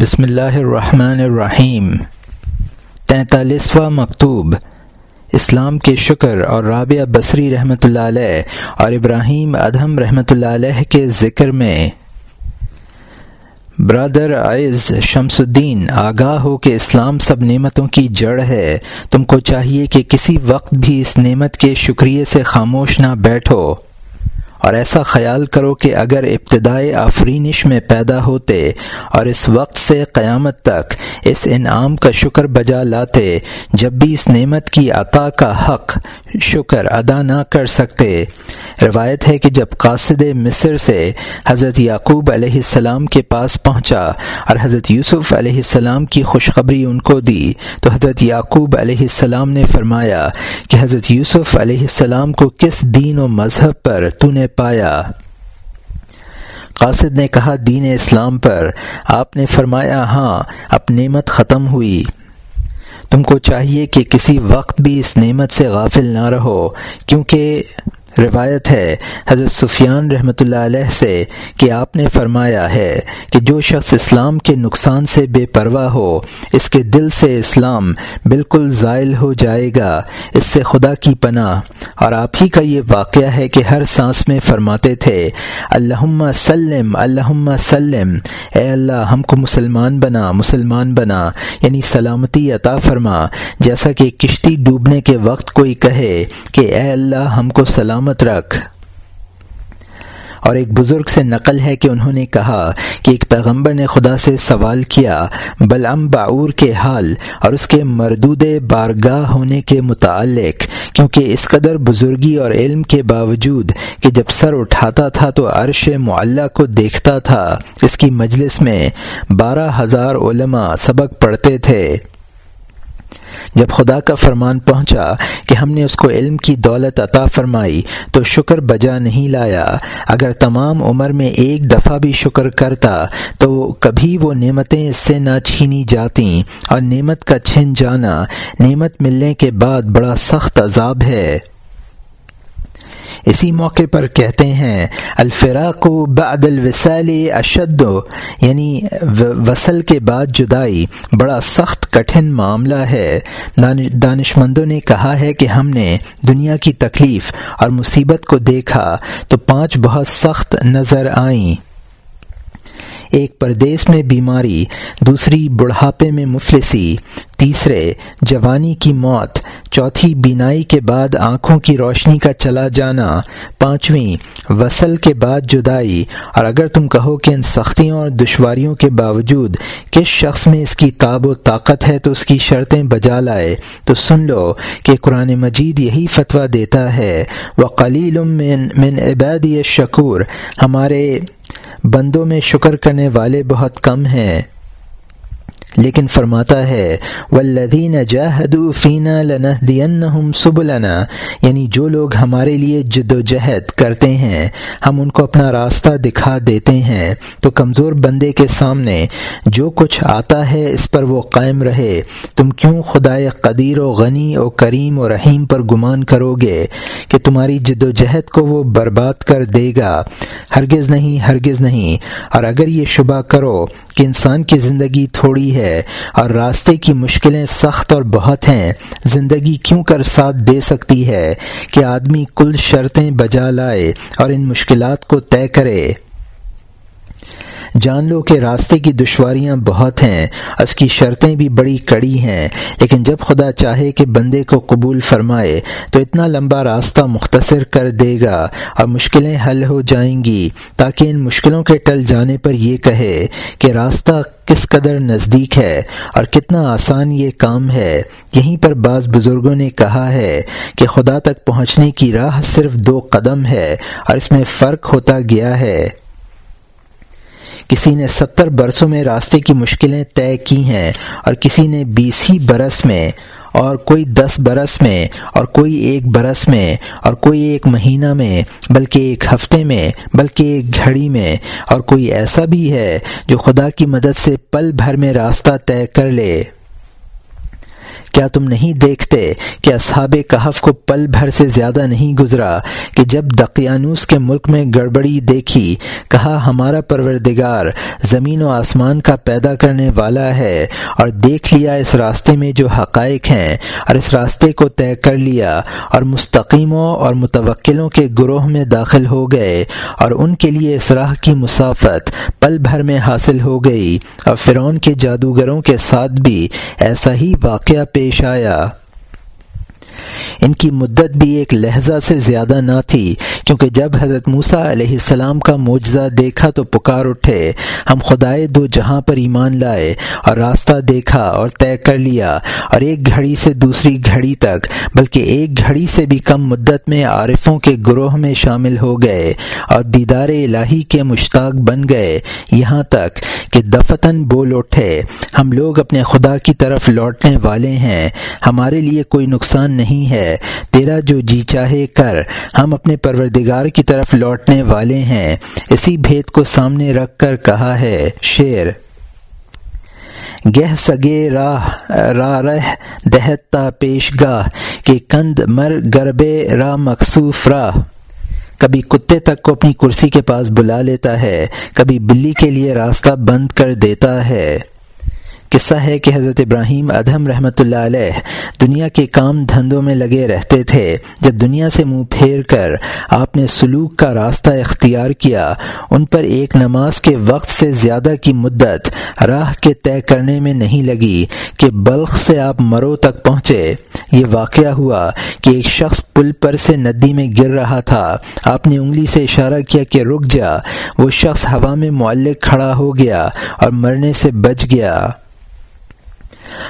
بسم اللہ الرحمن الرحیم۔ تینتالیسواں مکتوب۔ اسلام کے شکر اور رابعہ بصری رحمۃ اللہ علیہ اور ابراہیم ادہم رحمۃ اللہ علیہ کے ذکر میں۔ برادر عز شمس الدین، آگاہ ہو کہ اسلام سب نعمتوں کی جڑ ہے۔ تم کو چاہیے کہ کسی وقت بھی اس نعمت کے شکریہ سے خاموش نہ بیٹھو۔ اور ایسا خیال کرو کہ اگر ابتدائے آفرینش میں پیدا ہوتے اور اس وقت سے قیامت تک اس انعام کا شکر بجا لاتے، جب بھی اس نعمت کی عطا کا حق شکر ادا نہ کر سکتے۔ روایت ہے کہ جب قاصد مصر سے حضرت یعقوب علیہ السلام کے پاس پہنچا اور حضرت یوسف علیہ السلام کی خوشخبری ان کو دی، تو حضرت یعقوب علیہ السلام نے فرمایا کہ حضرت یوسف علیہ السلام کو کس دین و مذہب پر تو نے پایا؟ قاصد نے کہا، دین اسلام پر۔ آپ نے فرمایا ہاں اب نعمت ختم ہوئی۔ تم کو چاہیے کہ کسی وقت بھی اس نعمت سے غافل نہ رہو، کیونکہ روایت ہے، حضرت سفیان رحمۃ اللہ علیہ سے کہ آپ نے فرمایا ہے کہ جو شخص اسلام کے نقصان سے بے پرواہ ہو، اس کے دل سے اسلام بالکل زائل ہو جائے گا، اس سے خدا کی پناہ۔ اور آپ ہی کا یہ واقعہ ہے کہ ہر سانس میں فرماتے تھے اللہ سلم اللہ سلم، اے اللہ، ہم کو مسلمان بنا مسلمان بنا یعنی سلامتی عطا فرما۔ جیسا کہ کشتی ڈوبنے کے وقت کوئی کہے کہ اے اللہ، ہم کو سلام سلامت رکھ۔ اور ایک بزرگ سے نقل ہے کہ انہوں نے کہا کہ ایک پیغمبر نے خدا سے سوال کیا بلعم باور کے حال اور اس کے مردود بارگاہ ہونے کے متعلق، کیونکہ اس قدر بزرگی اور علم کے باوجود کہ جب سر اٹھاتا تھا تو عرش معلّہ کو دیکھتا تھا۔ اس کی مجلس میں بارہ ہزار علماء سبق پڑھتے تھے۔ جب خدا کا فرمان پہنچا کہ ہم نے اس کو علم کی دولت عطا فرمائی، تو شکر بجا نہیں لایا۔ اگر تمام عمر میں ایک دفعہ بھی شکر کرتا، تو کبھی وہ نعمتیں اس سے نہ چھینی جاتیں اور نعمت کا چھن جانا، نعمت ملنے کے بعد بڑا سخت عذاب ہے۔ اسی موقع پر کہتے ہیں، الفراق و بعد الوصال اشد یعنی وصل کے بعد جدائی، بڑا سخت کٹھن معاملہ ہے۔ دانش مندوں نے کہا ہے کہ ہم نے دنیا کی تکلیف اور مصیبت کو دیکھا تو پانچ بہت سخت نظر آئیں۔ ایک پردیس میں بیماری، دوسری بڑھاپے میں مفلسی، تیسرے جوانی کی موت، چوتھی بینائی کے بعد آنکھوں کی روشنی کا چلا جانا، پانچویں وصل کے بعد جدائی۔ اور اگر تم کہو کہ ان سختیوں اور دشواریوں کے باوجود کس شخص میں اس کی تاب و طاقت ہے تو اس کی شرطیں بجا لائے، تو سن لو کہ قرآن مجید یہی فتویٰ دیتا ہے وہ قلیل من من عبادی شکور ہمارے بندوں میں شکر کرنے والے بہت کم ہیں۔ لیکن فرماتا ہے ولدین جہدو فینا لنحدین سبلنا۔ یعنی جو لوگ ہمارے لیے جد و جہد کرتے ہیں، ہم ان کو اپنا راستہ دکھا دیتے ہیں۔ تو کمزور بندے کے سامنے جو کچھ آتا ہے، اس پر وہ قائم رہے۔ تم کیوں خدا قدیر و غنی و کریم و رحیم پر گمان کرو گے کہ تمہاری جد و جہد کو وہ برباد کر دے گا؟ ہرگز نہیں ہرگز نہیں۔ اور اگر یہ شبہ کرو کہ انسان کی زندگی تھوڑی ہے ہے اور راستے کی مشکلیں سخت اور بہت ہیں۔ زندگی کیوں کر ساتھ دے سکتی ہے کہ آدمی کل شرطیں بجا لائے اور ان مشکلات کو طے کرے؟ جان لو کہ راستے کی دشواریاں بہت ہیں، اس کی شرطیں بھی بڑی کڑی ہیں، لیکن جب خدا چاہے کہ بندے کو قبول فرمائے، تو اتنا لمبا راستہ مختصر کر دے گا اور مشکلیں حل ہو جائیں گی، تاکہ ان مشکلوں کے ٹل جانے پر یہ کہے کہ راستہ کس قدر نزدیک ہے اور کتنا آسان یہ کام ہے۔ یہیں پر بعض بزرگوں نے کہا ہے کہ خدا تک پہنچنے کی راہ صرف دو قدم ہے اور اس میں فرق ہوتا گیا ہے۔ کسی نے ستر برسوں میں راستے کی مشکلیں طے کی ہیں اور کسی نے بیس ہی برس میں اور کوئی دس برس میں اور کوئی ایک برس میں اور کوئی ایک مہینہ میں، بلکہ ایک ہفتے میں، بلکہ ایک گھڑی میں۔ اور کوئی ایسا بھی ہے جو خدا کی مدد سے پل بھر میں راستہ طے کر لے۔ کیا تم نہیں دیکھتے کہ اصحاب کہف کو پل بھر سے زیادہ نہیں گزرا کہ جب دقیانوس کے ملک میں گڑبڑی دیکھی، کہا، ہمارا پروردگار زمین و آسمان کا پیدا کرنے والا ہے اور دیکھ لیا اس راستے میں جو حقائق ہیں اور اس راستے کو طے کر لیا اور مستقیموں اور متوکلوں کے گروہ میں داخل ہو گئے اور ان کے لیے اس راہ کی مسافت پل بھر میں حاصل ہو گئی اور فرعون کے جادوگروں کے ساتھ بھی ایسا ہی واقعہ پیش پیش آیا ان کی مدت بھی ایک لہجہ سے زیادہ نہ تھی، کیونکہ جب حضرت موسیٰ علیہ السلام کا معجزہ دیکھا تو پکار اٹھے، ہم خدائے دو جہاں پر ایمان لائے اور راستہ دیکھا اور طے کر لیا اور ایک گھڑی سے دوسری گھڑی تک، بلکہ ایک گھڑی سے بھی کم مدت میں عارفوں کے گروہ میں شامل ہو گئے اور دیدار الہی کے مشتاق بن گئے۔ یہاں تک کہ دفتن بول اٹھے، ہم لوگ اپنے خدا کی طرف لوٹنے والے ہیں، ہمارے لیے کوئی نقصان نہیں ہے۔ تیرا جو جی چاہے کر۔ ہم اپنے پروردگار کی طرف لوٹنے والے ہیں۔ اسی بھید کو سامنے رکھ کر کہا ہے شیر گہ سگے راہ را رہ دہتا پیش گاہ کہ کند مر گربے را مخصوف راہ۔ کبھی کتے تک کو اپنی کرسی کے پاس بلا لیتا ہے، کبھی بلی کے لیے راستہ بند کر دیتا ہے۔ قصہ ہے کہ حضرت ابراہیم ادہم رحمۃ اللہ علیہ دنیا کے کام دھندوں میں لگے رہتے تھے۔ جب دنیا سے منہ پھیر کر آپ نے سلوک کا راستہ اختیار کیا، ان پر ایک نماز کے وقت سے زیادہ کی مدت راہ کے طے کرنے میں نہیں لگی کہ بلخ سے آپ مرو تک پہنچے۔ یہ واقعہ ہوا کہ ایک شخص پل پر سے ندی میں گر رہا تھا۔ آپ نے انگلی سے اشارہ کیا کہ رک جا۔ وہ شخص ہوا میں معلق کھڑا ہو گیا اور مرنے سے بچ گیا۔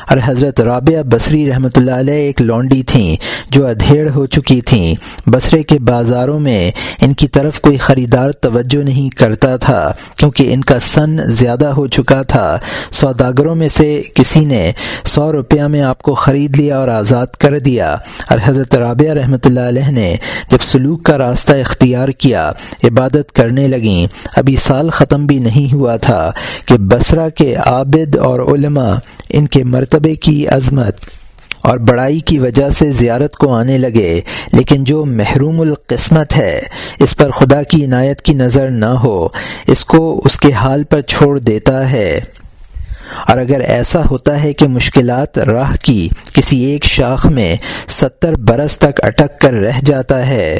اور حضرت رابعہ بصری رحمۃ اللہ علیہ ایک لونڈی تھیں جو ادھیڑ ہو چکی تھیں۔ بصرے کے بازاروں میں ان کی طرف کوئی خریدار توجہ نہیں کرتا تھا، کیونکہ ان کا سن زیادہ ہو چکا تھا۔ سوداگروں میں سے کسی نے سو روپیہ میں آپ کو خرید لیا اور آزاد کر دیا۔ اور حضرت رابعہ رحمۃ اللہ علیہ نے جب سلوک کا راستہ اختیار کیا، عبادت کرنے لگیں۔ ابھی سال ختم بھی نہیں ہوا تھا کہ بصرہ کے عابد اور علماء ان کے مرتبے کی عظمت اور بڑائی کی وجہ سے زیارت کو آنے لگے، لیکن جو محروم القسمت ہے، اس پر خدا کی عنایت کی نظر نہ ہو، اس کو اس کے حال پر چھوڑ دیتا ہے۔ اور اگر ایسا ہوتا ہے کہ مشکلات راہ کی کسی ایک شاخ میں ستر برس تک اٹک کر رہ جاتا ہے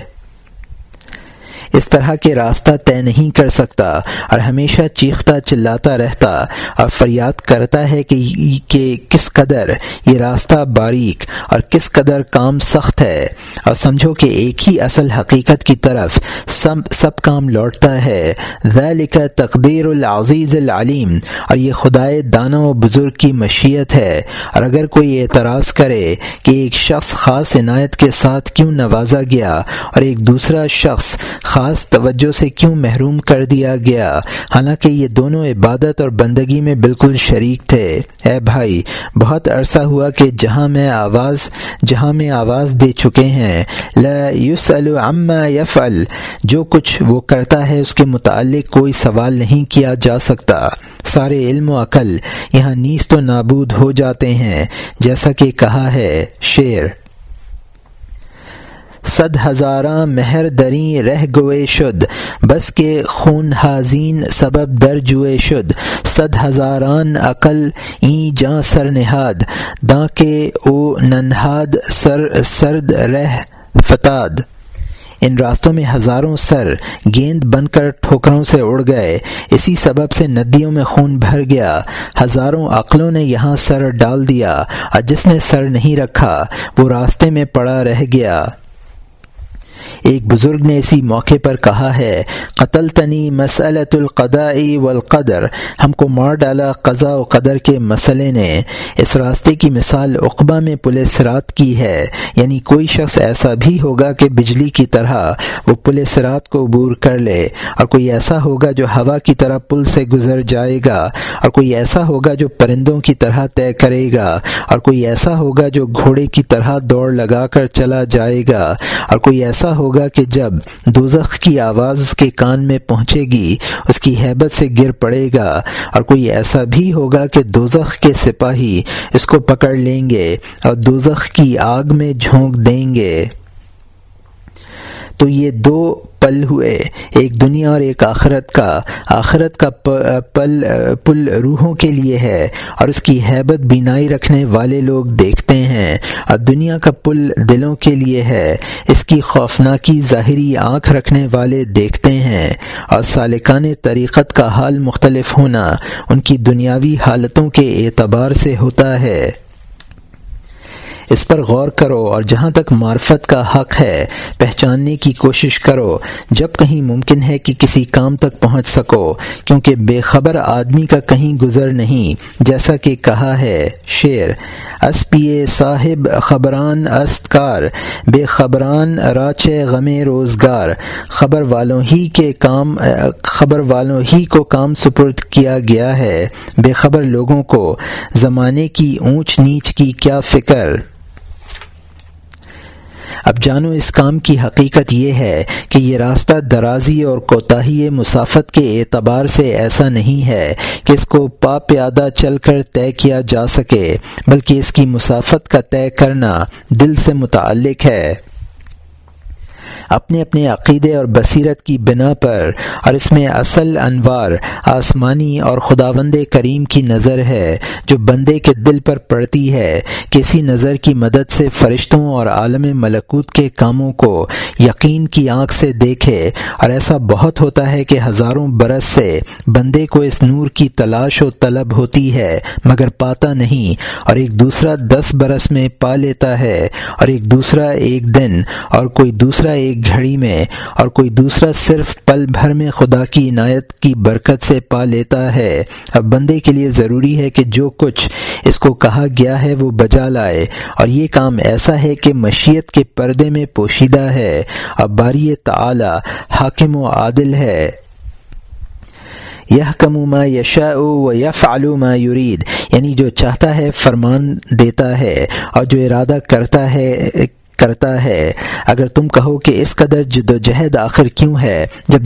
اس طرح کے راستہ طے نہیں کر سکتا اور ہمیشہ چیختا چلاتا رہتا اور فریاد کرتا ہے کہ کہ کس قدر یہ راستہ باریک اور کس قدر کام سخت ہے اور سمجھو کہ ایک ہی اصل حقیقت کی طرف سب سب کام لوٹتا ہے۔ ذالک تقدیر العزیز العلیم اور یہ خدائے دانا و بزرگ کی مشیت ہے۔ اور اگر کوئی اعتراض کرے کہ ایک شخص خاص عنایت کے ساتھ کیوں نوازا گیا اور ایک دوسرا شخص خاص خاص توجہ سے کیوں محروم کر دیا گیا؟ حالانکہ یہ دونوں عبادت اور بندگی میں بالکل شریک تھے۔ اے بھائی، بہت عرصہ ہوا کہ جہاں میں آواز، جہاں میں آواز دے چکے ہیں۔ لا یسأل عما یفعل، جو کچھ وہ کرتا ہے اس کے متعلق کوئی سوال نہیں کیا جا سکتا۔ سارے علم و عقل یہاں نیست و نابود ہو جاتے ہیں، جیسا کہ کہا ہے شعر۔ صد ہزاراں مہر دری رہ گوئے شد بس کے خون حاضین سبب در جوئے شد۔ صد ہزاران عقل این جاں سر نہاد داں کے او ننہاد سر سرد رہ فتاد۔ ان راستوں میں ہزاروں سر گیند بن کر ٹھوکروں سے اڑ گئے، اسی سبب سے ندیوں میں خون بھر گیا۔ ہزاروں عقلوں نے یہاں سر ڈال دیا، اور جس نے سر نہیں رکھا، وہ راستے میں پڑا رہ گیا۔ ایک بزرگ نے اسی موقع پر کہا ہے قتل تنی مسلط القدائی والقدر، ہم کو مار ڈالا قضاء و قدر کے مسئلے نے۔ اس راستے کی مثال اقبا میں پولیس رات کی ہے یعنی کوئی شخص ایسا بھی ہوگا کہ بجلی کی طرح وہ پولیس رات کو عبور کر لے، اور کوئی ایسا ہوگا جو ہوا کی طرح پل سے گزر جائے گا، اور کوئی ایسا ہوگا جو پرندوں کی طرح طے کرے گا، اور کوئی ایسا ہوگا جو گھوڑے کی طرح دوڑ لگا کر چلا جائے گا، اور کوئی ایسا ہوگا ہوگا کہ جب دوزخ کی آواز اس کے کان میں پہنچے گی، اس کی حیبت سے گر پڑے گا، اور کوئی ایسا بھی ہوگا کہ دوزخ کے سپاہی اس کو پکڑ لیں گے اور دوزخ کی آگ میں جھونک دیں گے۔ تو یہ دو پل ہوئے۔ ایک دنیا اور ایک آخرت کا آخرت کا پل پل روحوں کے لیے ہے۔ اور اس کی حیبت بینائی رکھنے والے لوگ دیکھتے ہیں۔ اور دنیا کا پل دلوں کے لیے ہے۔ اس کی خوفناکی ظاہری آنکھ رکھنے والے دیکھتے ہیں۔ اور سالکان طریقت کا حال مختلف ہونا، ان کی دنیاوی حالتوں کے اعتبار سے ہوتا ہے۔ اس پر غور کرو اور جہاں تک معرفت کا حق ہے، پہچاننے کی کوشش کرو۔ جب کہیں ممکن ہے کہ کسی کام تک پہنچ سکو، کیونکہ بے خبر آدمی کا کہیں گزر نہیں، جیسا کہ کہا ہے شعر۔ اس پیے صاحب خبران استکار، بے خبران راچ غم روزگار۔ خبر والوں ہی کے کام، خبر والوں ہی کو کام سپرد کیا گیا ہے۔ بے خبر لوگوں کو، زمانے کی اونچ نیچ کی کیا فکر۔ اب جانو اس کام کی حقیقت یہ ہے کہ یہ راستہ درازی اور کوتاہی مسافت کے اعتبار سے ایسا نہیں ہے کہ اس کو پا پیادہ چل کر طے کیا جا سکے، بلکہ اس کی مسافت کا طے کرنا دل سے متعلق ہے۔ اپنے اپنے عقیدے اور بصیرت کی بنا پر اور اس میں اصل انوار، آسمانی اور خداوند کریم کی نظر ہے، جو بندے کے دل پر پڑتی ہے، کسی نظر کی مدد سے فرشتوں اور عالم ملکوت کے کاموں کو یقین کی آنکھ سے دیکھے اور ایسا بہت ہوتا ہے کہ ہزاروں برس سے بندے کو اس نور کی تلاش و طلب ہوتی ہے، مگر پاتا نہیں اور ایک دوسرا دس برس میں پا لیتا ہے اور ایک دوسرا ایک دن اور کوئی دوسرا ایک ایک گھڑی میں اور کوئی دوسرا صرف پل بھر میں خدا کی عنایت کی برکت سے پا لیتا ہے۔ اب بندے کے لیے ضروری ہے کہ جو کچھ اس کو کہا گیا ہے وہ بجا لائے۔ اور یہ کام ایسا ہے کہ مشیت کے پردے میں پوشیدہ ہے۔ اب باری تعالی حاکم و عادل ہے۔ یہ کموما یشا و یا فعلوما یرید۔ یعنی جو چاہتا ہے فرمان دیتا ہے اور جو ارادہ کرتا ہے کرتا ہے۔ اگر تم کہو کہ اس قدر جد و جہد آخر کیوں ہے؟ جب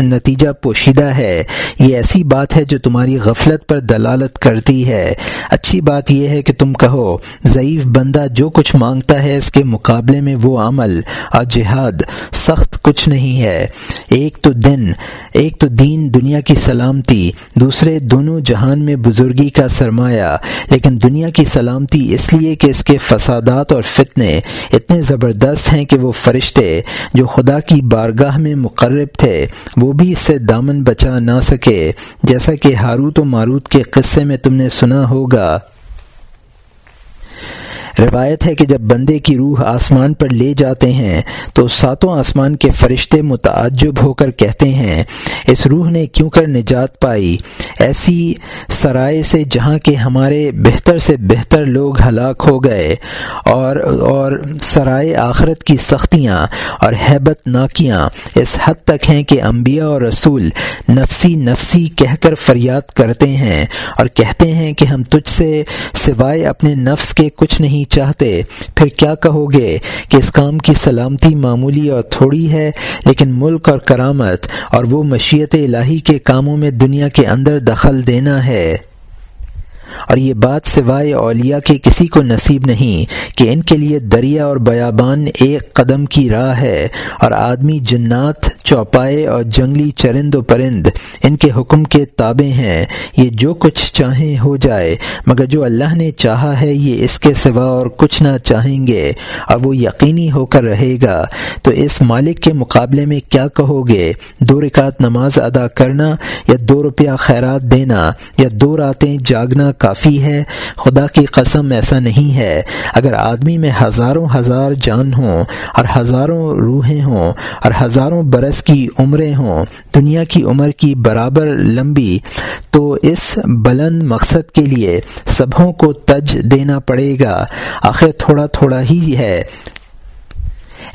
نتیجہ پوشیدہ ہے۔ یہ ایسی بات ہے جو تمہاری غفلت پر دلالت کرتی ہے۔ اچھی بات یہ ہے کہ تم کہو، ضعیف بندہ جو کچھ مانگتا ہے اس کے مقابلے میں وہ عمل۔ اور جہاد سخت کچھ نہیں ہے۔ ایک تو دن، ایک تو دین دنیا کی سلامتی، دوسرے دونوں جہان میں بزرگی کا سرمایہ۔ لیکن دنیا کی سلامتی اس لیے کہ اس کے فسادات اور فتنے اتنے اتنے زبردست ہیں کہ وہ فرشتے جو خدا کی بارگاہ میں مقرب تھے، وہ بھی اس سے دامن بچا نہ سکے۔ جیسا کہ ہاروت و ماروت کے قصے میں تم نے سنا ہوگا۔ روایت ہے کہ جب بندے کی روح آسمان پر لے جاتے ہیں تو ساتوں آسمان کے فرشتے متعجب ہو کر کہتے ہیں، اس روح نے کیوں کر نجات پائی؟ ایسی سرائے سے جہاں کے ہمارے بہتر سے بہتر لوگ ہلاک ہو گئے، اور اور سرائے آخرت کی سختیاں اور حیبت ناکیاں اس حد تک ہیں کہ انبیاء اور رسول نفسی نفسی کہہ کر فریاد کرتے ہیں اور کہتے ہیں کہ ہم تجھ سے سوائے اپنے نفس کے کچھ نہیں نہیں چاہتے، پھر کیا کہو گے کہ اس کام کی سلامتی معمولی اور تھوڑی ہے، لیکن ملک اور کرامت اور وہ مشیت الہی کے کاموں میں دنیا کے اندر دخل دینا ہے۔ اور یہ بات سوائے اولیاء کے کسی کو نصیب نہیں کہ ان کے لیے دریا اور بیابان ایک قدم کی راہ ہے اور آدمی جنات، چوپائے اور جنگلی چرند و پرند ان کے حکم کے تابع ہیں۔ یہ جو کچھ چاہیں ہو جائے، مگر جو اللہ نے چاہا ہے، یہ اس کے سوا اور کچھ نہ چاہیں گے۔ اور وہ یقینی ہو کر رہے گا۔ تو اس مالک کے مقابلے میں کیا کہو گے؟ دو رکعت نماز ادا کرنا یا دو روپیہ خیرات دینا یا دو راتیں جاگنا کافی ہے۔ خدا کی قسم ایسا نہیں ہے۔ اگر آدمی میں ہزاروں ہزار جان ہوں اور ہزاروں روحیں ہوں اور ہزاروں برس کی عمریں ہوں، دنیا کی عمر کی برابر لمبی، تو اس بلند مقصد کے لیے سبھوں کو تج دینا پڑے گا۔ آخر تھوڑا تھوڑا ہی ہے۔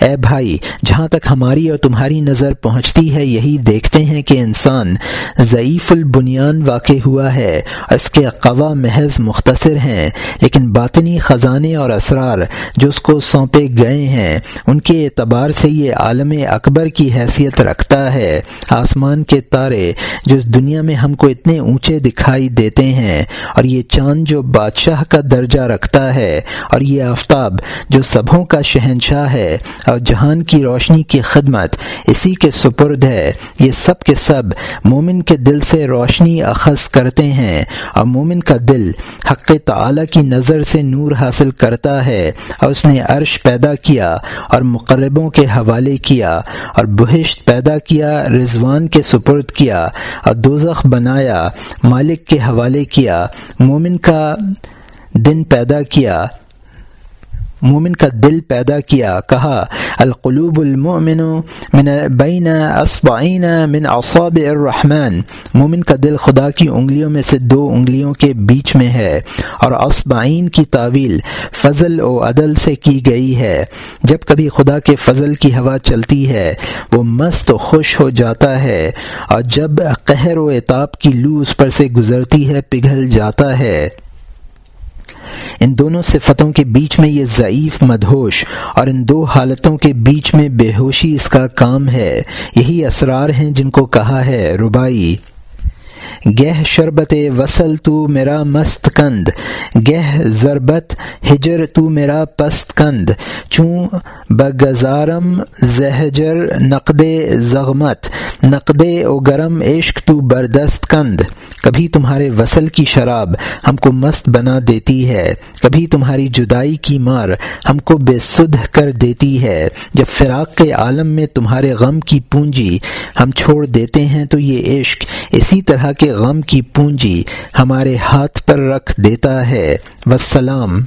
اے بھائی، جہاں تک ہماری اور تمہاری نظر پہنچتی ہے، یہی دیکھتے ہیں کہ انسان ضعیف البنیان واقع ہوا ہے اور اس کے قوا محض مختصر ہیں، لیکن باطنی خزانے اور اسرار جو اس کو سونپے گئے ہیں، ان کے اعتبار سے یہ عالم اکبر کی حیثیت رکھتا ہے۔ آسمان کے تارے جو اس دنیا میں ہم کو اتنے اونچے دکھائی دیتے ہیں، اور یہ چاند جو بادشاہ کا درجہ رکھتا ہے، اور یہ آفتاب جو سبھوں کا شہنشاہ ہے اور جہان کی روشنی کی خدمت، اسی کے سپرد ہے۔ یہ سب کے سب مومن کے دل سے روشنی اخذ کرتے ہیں اور مومن کا دل حق تعالی کی نظر سے نور حاصل کرتا ہے اور اس نے عرش پیدا کیا اور مقربوں کے حوالے کیا اور بہشت پیدا کیا، رضوان کے سپرد کیا اور دوزخ بنایا، مالک کے حوالے کیا، مومن کا دن پیدا کیا۔ مومن کا دل پیدا کیا، کہا، القلوب المؤمن من بین اصبعین من اصاب الرحمن۔ مومن کا دل خدا کی انگلیوں میں سے دو انگلیوں کے بیچ میں ہے اور اصبعین کی تعویل فضل و عدل سے کی گئی ہے۔ جب کبھی خدا کے فضل کی ہوا چلتی ہے، وہ مست و خوش ہو جاتا ہے اور جب قہر و اعتاب کی لو اس پر سے گزرتی ہے، پگھل جاتا ہے۔ ان دونوں صفتوں کے بیچ میں یہ ضعیف مدہوش اور ان دو حالتوں کے بیچ میں بے ہوشی اس کا کام ہے، یہی اسرار ہیں جن کو کہا ہے ربائی گہ شربت وصل تو میرا مست کند، گہ ضربت ہجر تو میرا پست کند۔ چوں بگزارم زہجر نقد زغمت، نقد او گرم عشق تو بردست کند۔ کبھی تمہارے وصل کی شراب ہم کو مست بنا دیتی ہے، کبھی تمہاری جدائی کی مار ہم کو بے سدھ کر دیتی ہے۔ جب فراق کے عالم میں تمہارے غم کی پونجی ہم چھوڑ دیتے ہیں تو یہ عشق اسی طرح کے کے غم کی پونجی ہمارے ہاتھ پر رکھ دیتا ہے۔ وسلام